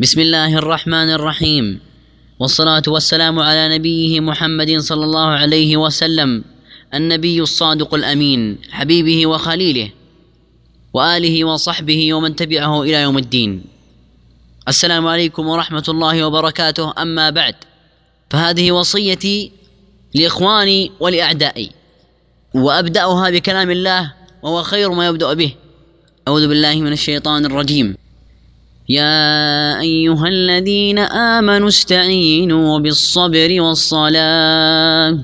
بسم الله الرحمن الرحيم. والصلاة والسلام على نبيه محمد صلى الله عليه وسلم النبي الصادق الأمين حبيبه وخليله وآله وصحبه ومن تبعه إلى يوم الدين. السلام عليكم ورحمة الله وبركاته. أما بعد فهذه وصيتي لإخواني ولأعدائي وأبدأها بكلام الله وهو خير ما يبدأ به. أعوذ بالله من الشيطان الرجيم. يا أيها الذين آمنوا استعينوا بالصبر والصلاة.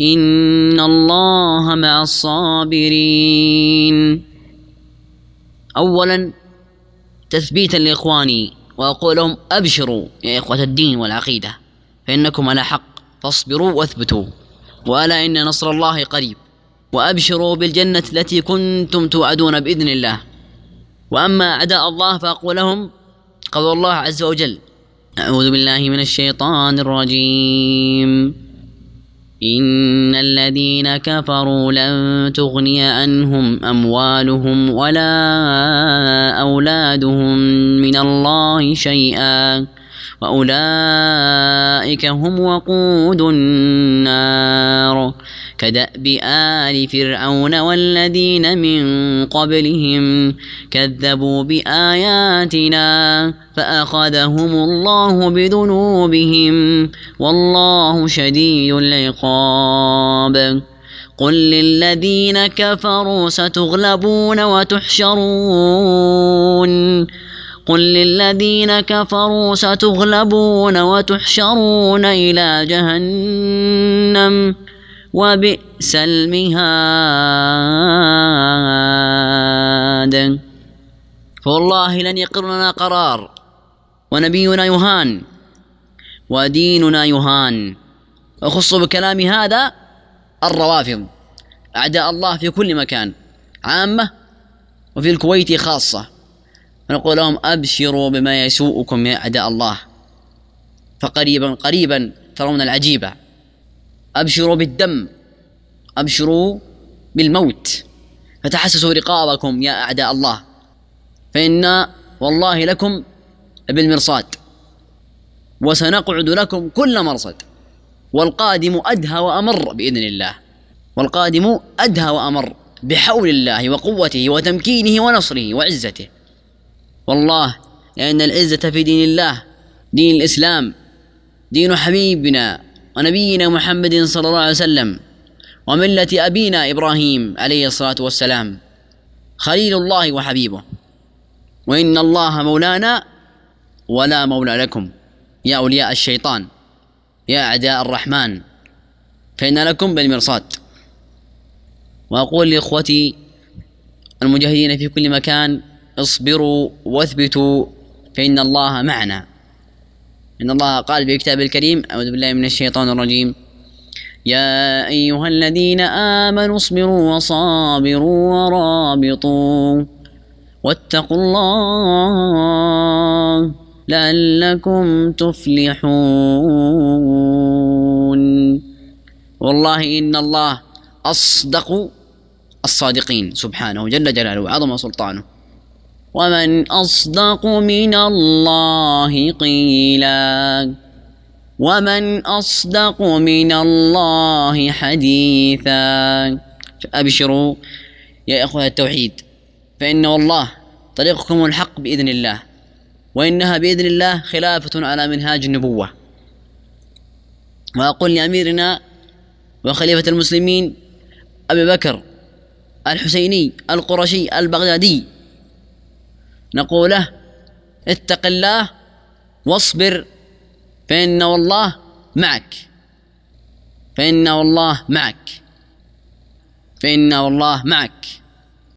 إن الله مع الصابرين. أولا تثبيتا لإخواني وأقول لهم أبشروا يا إخوة الدين والعقيدة فإنكم على حق فاصبروا واثبتوا. وألا إن نصر الله قريب. وأبشروا بالجنة التي كنتم توعدون بإذن الله. وأما أعداء الله فأقول لهم قول الله عز وجل أعوذ بالله من الشيطان الرجيم. إن الذين كفروا لن تغني عنهم أموالهم ولا أولادهم من الله شيئا. وأولئك هم وقود النار. كدأب آل فرعون والذين من قبلهم كذبوا بآياتنا فأخذهم الله بذنوبهم والله شديد العقاب. قل للذين كفروا ستغلبون وتحشرون. قل للذين كفروا ستغلبون وتحشرون إلى جهنم وبئس المهاد. فوالله لن يقر لنا قرار ونبينا يهان وديننا يهان. أخص بكلام هذا الروافض. أعداء الله في كل مكان عامة وفي الكويت خاصة. ونقول لهم أبشروا بما يسوءكم يا أعداء الله. فقريبا قريبا ترون العجيبة. أبشروا بالدم. أبشروا بالموت. فتحسسوا رقابكم يا أعداء الله. فإن والله لكم بالمرصاد. وسنقعد لكم كل مرصد. والقادم أدهى وأمر بإذن الله. والقادم أدهى وأمر بحول الله وقوته وتمكينه ونصره وعزته. والله لأن العزة في دين الله دين الإسلام دين حبيبنا ونبينا محمد صلى الله عليه وسلم وملة أبينا إبراهيم عليه الصلاة والسلام. خليل الله وحبيبه. وإن الله مولانا ولا مولى لكم. يا أولياء الشيطان يا أعداء الرحمن فإن لكم بالمرصاد. وأقول لإخوتي المجاهدين في كل مكان اصبروا واثبتوا فإن الله معنا. إن الله قال في كتابه الكريم أعوذ بالله من الشيطان الرجيم. يا أيها الذين آمنوا اصبروا وصابروا ورابطوا واتقوا الله لعلكم تفلحون. والله إن الله أصدق الصادقين. سبحانه جل جلاله وعظم سلطانه. ومن أصدق من الله قيلا ومن أصدق من الله حديثا أبشروا يا إخوة التوحيد فإن الله طريقكم الحق بإذن الله وإنها بإذن الله خلافة على منهاج النبوة. وأقول لأميرنا وخليفة المسلمين أبي بكر الحسيني القرشي البغدادي نقول له اتق الله واصبر فإن والله معك فإن والله معك فإن والله معك.